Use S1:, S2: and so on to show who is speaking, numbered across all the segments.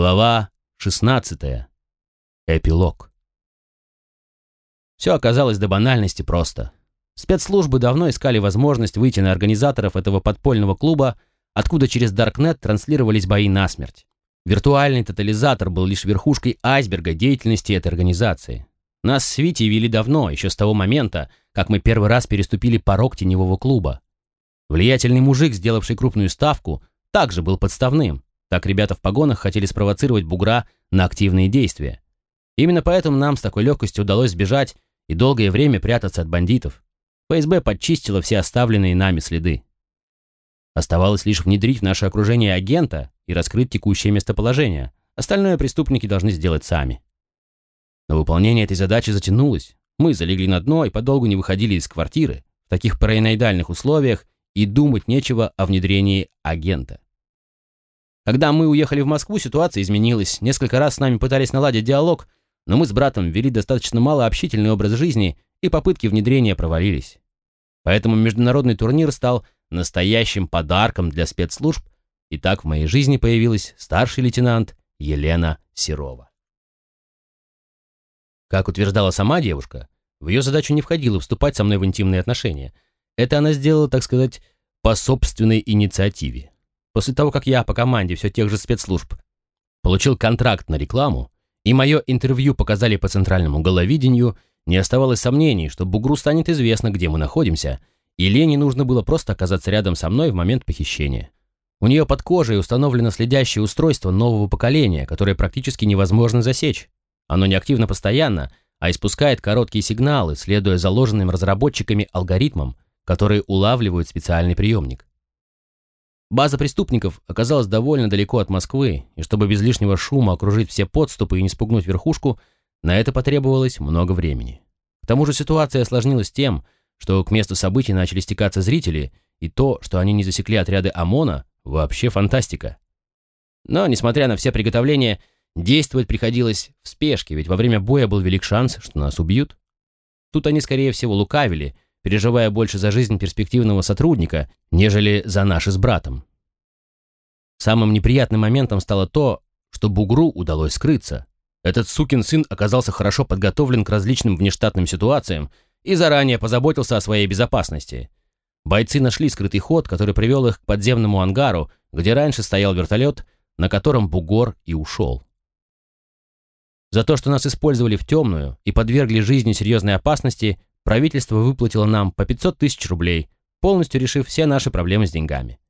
S1: Глава 16. Эпилог. Все оказалось до банальности просто. Спецслужбы давно искали возможность выйти на организаторов этого подпольного клуба, откуда через Даркнет транслировались бои насмерть. Виртуальный тотализатор был лишь верхушкой айсберга деятельности этой организации. Нас с Витей вели давно, еще с того момента, как мы первый раз переступили порог теневого клуба. Влиятельный мужик, сделавший крупную ставку, также был подставным. Так ребята в погонах хотели спровоцировать бугра на активные действия. Именно поэтому нам с такой легкостью удалось сбежать и долгое время прятаться от бандитов. ФСБ подчистила все оставленные нами следы. Оставалось лишь внедрить в наше окружение агента и раскрыть текущее местоположение. Остальное преступники должны сделать сами. Но выполнение этой задачи затянулось. Мы залегли на дно и подолгу не выходили из квартиры. В таких параноидальных условиях и думать нечего о внедрении агента. Когда мы уехали в Москву, ситуация изменилась. Несколько раз с нами пытались наладить диалог, но мы с братом вели достаточно малообщительный образ жизни, и попытки внедрения провалились. Поэтому международный турнир стал настоящим подарком для спецслужб, и так в моей жизни появилась старший лейтенант Елена Серова. Как утверждала сама девушка, в ее задачу не входило вступать со мной в интимные отношения. Это она сделала, так сказать, по собственной инициативе. После того, как я по команде все тех же спецслужб получил контракт на рекламу, и мое интервью показали по центральному головидению, не оставалось сомнений, что Бугру станет известно, где мы находимся, и Лене нужно было просто оказаться рядом со мной в момент похищения. У нее под кожей установлено следящее устройство нового поколения, которое практически невозможно засечь. Оно не активно постоянно, а испускает короткие сигналы, следуя заложенным разработчиками алгоритмам, которые улавливают специальный приемник. База преступников оказалась довольно далеко от Москвы, и чтобы без лишнего шума окружить все подступы и не спугнуть верхушку, на это потребовалось много времени. К тому же ситуация осложнилась тем, что к месту событий начали стекаться зрители, и то, что они не засекли отряды ОМОНа, вообще фантастика. Но, несмотря на все приготовления, действовать приходилось в спешке, ведь во время боя был велик шанс, что нас убьют. Тут они, скорее всего, лукавили – переживая больше за жизнь перспективного сотрудника, нежели за наши с братом. Самым неприятным моментом стало то, что Бугру удалось скрыться. Этот сукин сын оказался хорошо подготовлен к различным внештатным ситуациям и заранее позаботился о своей безопасности. Бойцы нашли скрытый ход, который привел их к подземному ангару, где раньше стоял вертолет, на котором Бугор и ушел. За то, что нас использовали в темную и подвергли жизни серьезной опасности, правительство выплатило нам по 500 тысяч рублей, полностью решив все наши проблемы с деньгами.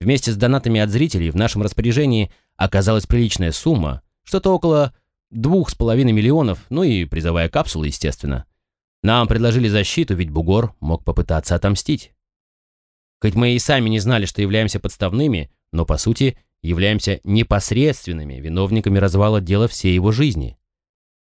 S1: Вместе с донатами от зрителей в нашем распоряжении оказалась приличная сумма, что-то около двух с половиной миллионов, ну и призовая капсула, естественно. Нам предложили защиту, ведь Бугор мог попытаться отомстить. Хоть мы и сами не знали, что являемся подставными, но, по сути, являемся непосредственными виновниками развала дела всей его жизни.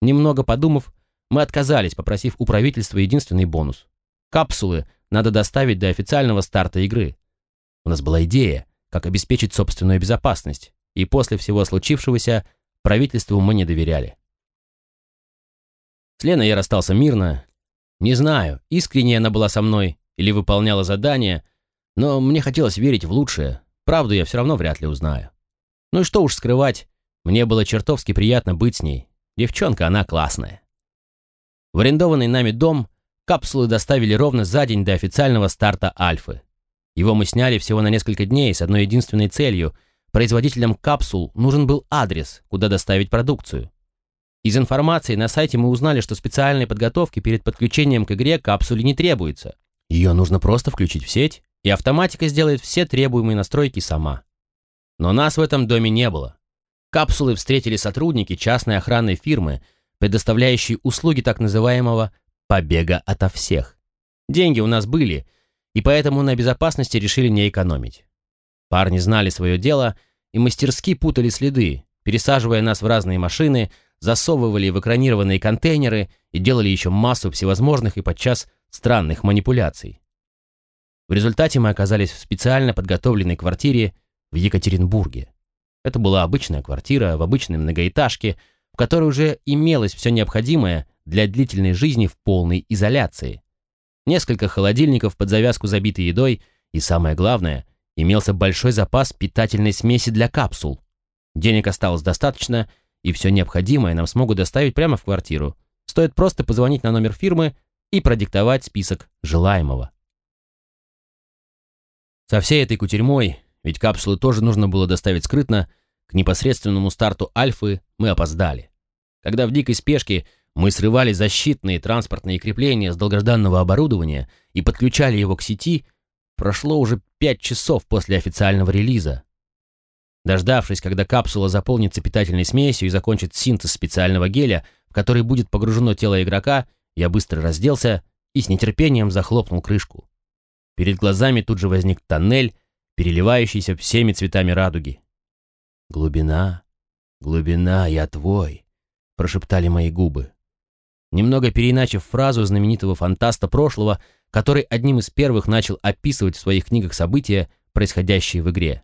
S1: Немного подумав, мы отказались, попросив у правительства единственный бонус. Капсулы надо доставить до официального старта игры. У нас была идея, как обеспечить собственную безопасность, и после всего случившегося правительству мы не доверяли. С Леной я расстался мирно. Не знаю, искренне она была со мной или выполняла задание, но мне хотелось верить в лучшее. Правду я все равно вряд ли узнаю. Ну и что уж скрывать, мне было чертовски приятно быть с ней. Девчонка, она классная. В арендованный нами дом капсулы доставили ровно за день до официального старта Альфы. Его мы сняли всего на несколько дней с одной единственной целью. Производителям капсул нужен был адрес, куда доставить продукцию. Из информации на сайте мы узнали, что специальной подготовки перед подключением к игре капсуле не требуется. Ее нужно просто включить в сеть, и автоматика сделает все требуемые настройки сама. Но нас в этом доме не было. Капсулы встретили сотрудники частной охранной фирмы, предоставляющий услуги так называемого «побега ото всех». Деньги у нас были, и поэтому на безопасности решили не экономить. Парни знали свое дело и мастерски путали следы, пересаживая нас в разные машины, засовывали в экранированные контейнеры и делали еще массу всевозможных и подчас странных манипуляций. В результате мы оказались в специально подготовленной квартире в Екатеринбурге. Это была обычная квартира в обычной многоэтажке – в которой уже имелось все необходимое для длительной жизни в полной изоляции. Несколько холодильников под завязку забиты едой и, самое главное, имелся большой запас питательной смеси для капсул. Денег осталось достаточно, и все необходимое нам смогут доставить прямо в квартиру. Стоит просто позвонить на номер фирмы и продиктовать список желаемого. Со всей этой кутерьмой, ведь капсулы тоже нужно было доставить скрытно, к непосредственному старту Альфы мы опоздали. Когда в дикой спешке мы срывали защитные транспортные крепления с долгожданного оборудования и подключали его к сети, прошло уже пять часов после официального релиза. Дождавшись, когда капсула заполнится питательной смесью и закончит синтез специального геля, в который будет погружено тело игрока, я быстро разделся и с нетерпением захлопнул крышку. Перед глазами тут же возник тоннель, переливающийся всеми цветами радуги. «Глубина, глубина, я твой», — прошептали мои губы. Немного переиначив фразу знаменитого фантаста прошлого, который одним из первых начал описывать в своих книгах события, происходящие в игре.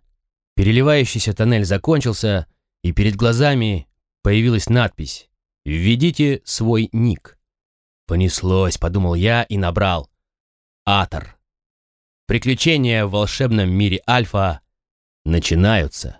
S1: Переливающийся тоннель закончился, и перед глазами появилась надпись «Введите свой ник». Понеслось, подумал я и набрал. Атор. Приключения в волшебном мире Альфа начинаются.